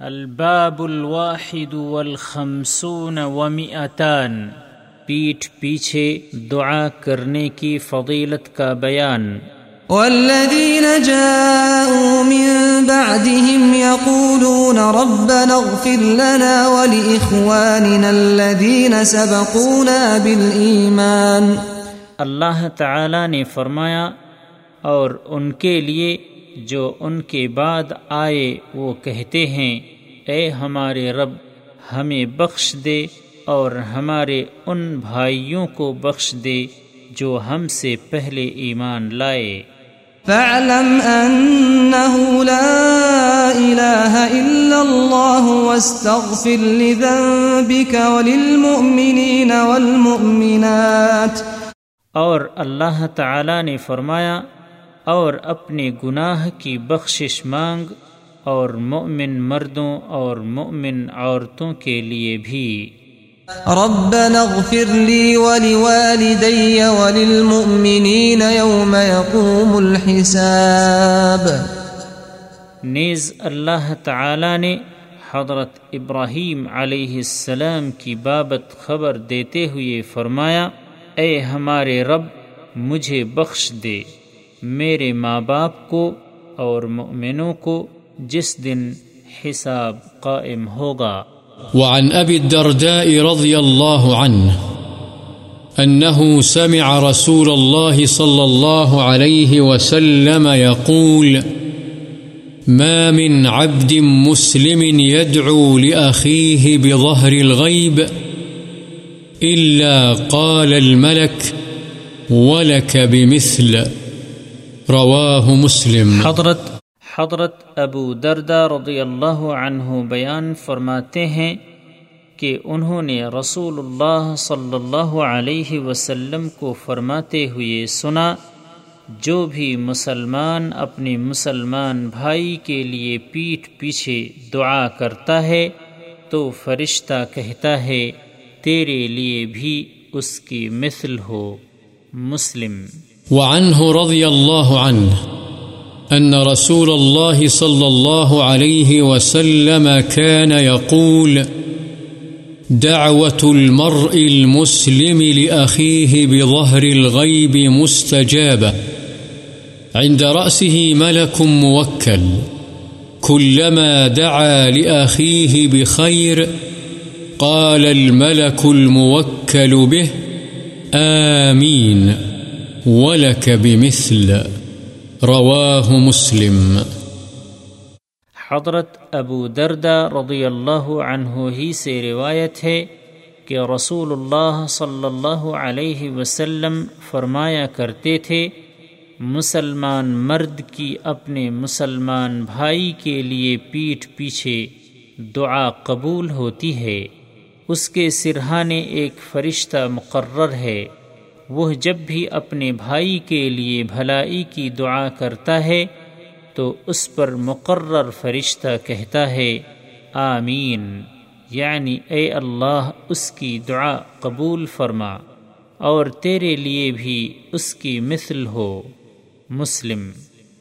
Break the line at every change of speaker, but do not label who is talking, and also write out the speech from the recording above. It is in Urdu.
الباب الواحد والخمسون ومئتان پیٹھ پیچھے دعا کرنے کی فضیلت کا بیان۔
والذين جاءوا من بعدهم يقولون ربنا اغفر لنا ولإخواننا الذين سبقونا بالإيمان
اللہ تعالی نے فرمایا اور ان کے لیے جو ان کے بعد آئے وہ کہتے ہیں اے ہمارے رب ہمیں بخش دے اور ہمارے ان بھائیوں کو بخش دے جو ہم سے پہلے ایمان لائے۔
فاعلم أنه لا إله إلا الله واستغفر لذنبك وللمؤمنين والمؤمنات۔
اور اللہ تعالی نے فرمایا اور اپنے گناہ کی بخشش مانگ اور مؤمن مردوں اور مؤمن عورتوں کے لیے بھی۔
ربنا اغفر لي ولوالدي وللمؤمنين يوم يقوم الحساب۔
نیز اللہ تعالی نے حضرت ابراہیم علیہ السلام کی بابت خبر دیتے ہوئے فرمایا اے ہمارے رب مجھے بخش دے۔ میرے ماں باپ کو اور مؤمنوں کو جس دن حساب قائم ہوگا۔
وعن أبي الدرداء رضي الله عنه أنه سمع رسول الله صلى الله عليه وسلم يقول، ما من عبد مسلم يدعو لأخيه بظهر الغيب إلا قال الملك، ولك بمثل. رواه مسلم.
حضرت حضرت ابو دردہ رضی اللہ عنہ بیان فرماتے ہیں کہ انہوں نے رسول اللہ صلی اللہ علیہ وسلم کو فرماتے ہوئے سنا، جو بھی مسلمان اپنے مسلمان بھائی کے لیے پیٹھ پیچھے دعا کرتا ہے، تو فرشتہ کہتا ہے، تیرے لیے بھی اس کی مثل ہو، مسلم۔
وعنه رضی اللہ عنہ أن رسول الله صلى الله عليه وسلم كان يقول، دعوة المرء المسلم لأخيه بظهر الغيب مستجابة، عند رأسه ملك موكل، كلما دعا لأخيه بخير، قال الملك الموكل به، آمين. ولك بمثل رواہ مسلم.
حضرت ابو دردہ رضی اللہ عنہ ہی سے روایت ہے کہ رسول اللہ صلی اللہ علیہ وسلم فرمایا کرتے تھے، مسلمان مرد کی اپنے مسلمان بھائی کے لیے پیٹھ پیچھے دعا قبول ہوتی ہے۔ اس کے سرہانے ایک فرشتہ مقرر ہے۔ وہ جب بھی اپنے بھائی کے لیے بھلائی کی دعا کرتا ہے، تو اس پر مقرر فرشتہ کہتا ہے، آمین۔ یعنی اے اللہ، اس کی دعا قبول فرما، اور تیرے لیے بھی اس کی مثل ہو۔ مسلم۔